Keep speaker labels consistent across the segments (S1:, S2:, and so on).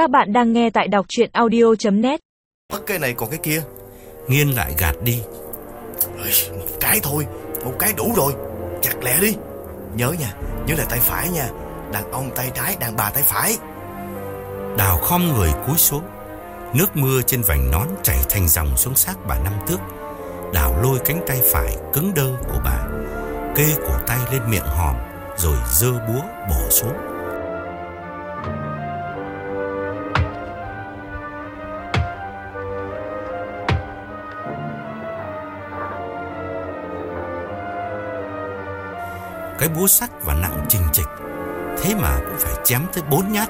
S1: Các bạn đang nghe tại đọc chuyện audio.net
S2: Mất cái này còn cái kia.
S3: Nghiên lại gạt đi.
S2: Ôi, Một cái thôi Một cái đủ rồi. Chặt lẹ đi. Nhớ nha Nhớ là tay phải nha. Đàn ông tay trái Đàn bà tay phải.
S3: Đào khom người cúi xuống. Nước mưa trên vành nón chảy thành dòng xuống xác bà năm tước. Đào lôi cánh tay phải cứng đơ của bà. Kê cổ tay lên miệng hòm Rồi dơ búa bổ xuống Cái búa sắc và nặng trình trịch Thế mà cũng phải chém tới bốn nhát.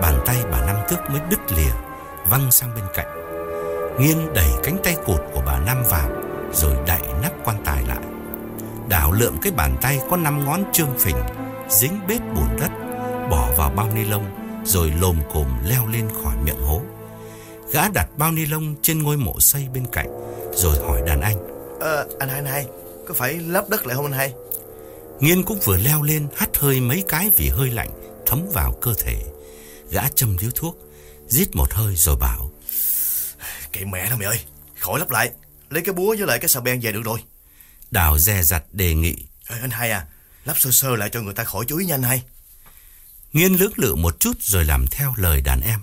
S3: Bàn tay bà Năm Tước mới đứt lìa, Văng sang bên cạnh. Nghiên đẩy cánh tay cụt của bà Năm vào, Rồi đậy nắp quan tài lại. Đảo lượm cái bàn tay có năm ngón trương phình, Dính bết bùn đất, Bỏ vào bao ni lông, Rồi lồm cồm leo lên khỏi miệng hố. Gã đặt bao ni lông trên ngôi mộ xây bên cạnh, Rồi hỏi đàn anh.
S2: Ờ anh hai anh hai, Có phải lấp đất lại không anh hai?
S3: Nghiên cũng vừa leo lên hắt hơi mấy cái vì hơi lạnh thấm vào cơ thể. Gã châm điếu thuốc, rít một hơi rồi bảo.
S2: Kệ mẹ nó mày ơi Khỏi lấp lại Lấy cái búa với lại cái xà beng về được rồi
S3: Đào dè dặt đề nghị.
S2: Ê, Anh hai à Lắp sơ sơ lại cho người ta khỏi chú ý nha anh hai
S3: Nghiên lưỡng lự một chút rồi làm theo lời đàn em.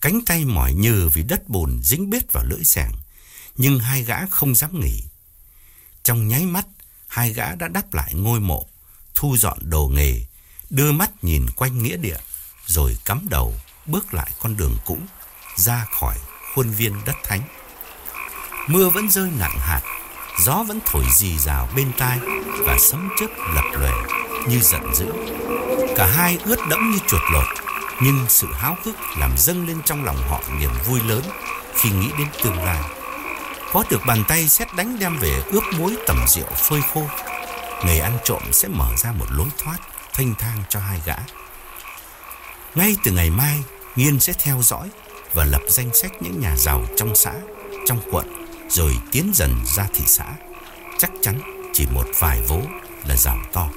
S3: Cánh tay mỏi nhừ vì đất bùn dính bết vào lưỡi sàng. Nhưng hai gã không dám nghỉ. Trong nháy mắt, hai gã đã đắp lại ngôi mộ, thu dọn đồ nghề, đưa mắt nhìn quanh nghĩa địa, rồi cắm đầu bước lại con đường cũ, ra khỏi khuôn viên đất thánh. Mưa vẫn rơi nặng hạt, gió vẫn thổi rì rào bên tai và sấm chớp lập lòe như giận dữ. Cả hai ướt đẫm như chuột lột, nhưng sự háo hức làm dâng lên trong lòng họ niềm vui lớn khi nghĩ đến tương lai. Có được bàn tay xét đánh đem về ướp muối tầm rượu phơi khô. Người ăn trộm sẽ mở ra một lối thoát, Thanh thang cho hai gã. Ngay từ ngày mai, Nghiên sẽ theo dõi Và lập danh sách những nhà giàu trong xã, Trong quận, Rồi tiến dần ra thị xã. Chắc chắn chỉ một vài vố là giàu to.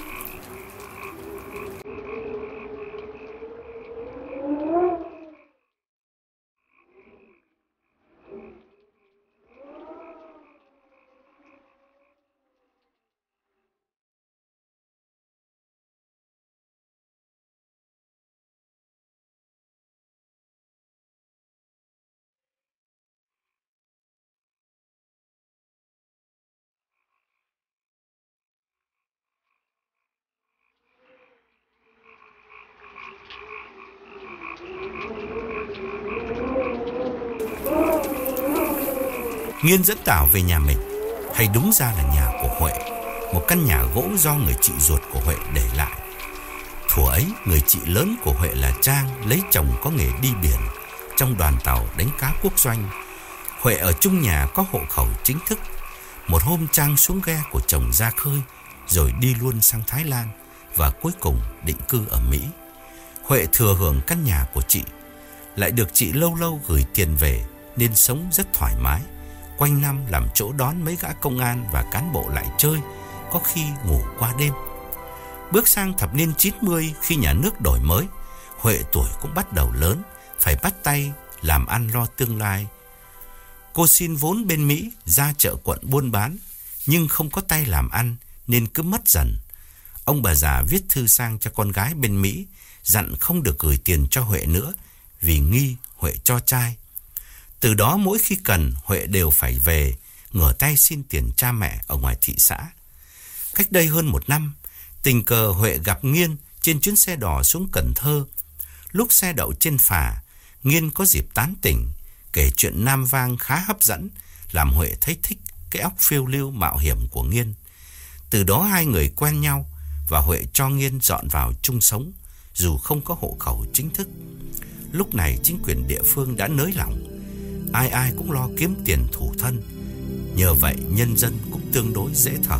S3: Nghiên dẫn Tảo về nhà mình. Hay đúng ra là nhà của Huệ. Một căn nhà gỗ do người chị ruột của Huệ để lại. Thủa ấy, người chị lớn của Huệ là Trang Lấy chồng có nghề đi biển. Trong đoàn tàu đánh cá quốc doanh, Huệ ở chung nhà có hộ khẩu chính thức. Một hôm Trang xuống ghe của chồng ra khơi, Rồi đi luôn sang Thái Lan Và cuối cùng định cư ở Mỹ. Huệ thừa hưởng căn nhà của chị. Lại được chị lâu lâu gửi tiền về Nên sống rất thoải mái. Quanh năm làm chỗ đón mấy gã công an và cán bộ lại chơi, Có khi ngủ qua đêm. Bước sang thập niên 90 khi nhà nước đổi mới, Huệ tuổi cũng bắt đầu lớn, Phải bắt tay làm ăn lo tương lai. Cô xin vốn bên Mỹ ra chợ quận buôn bán, Nhưng không có tay làm ăn nên cứ mất dần. Ông bà già viết thư sang cho con gái bên Mỹ, Dặn không được gửi tiền cho Huệ nữa Vì nghi Huệ cho trai từ đó mỗi khi cần, Huệ đều phải về, Ngửa tay xin tiền cha mẹ ở ngoài thị xã. Cách đây hơn một năm, Tình cờ Huệ gặp Nghiên Trên chuyến xe đò xuống Cần Thơ. Lúc xe đậu trên phà, Nghiên có dịp tán tỉnh, Kể chuyện nam vang khá hấp dẫn, Làm Huệ thấy thích Cái óc phiêu lưu mạo hiểm của Nghiên. Từ đó hai người quen nhau Và Huệ cho Nghiên dọn vào chung sống, Dù không có hộ khẩu chính thức. Lúc này chính quyền địa phương đã nới lỏng ai ai cũng lo kiếm tiền thủ thân. Nhờ vậy, nhân dân cũng tương đối dễ thở.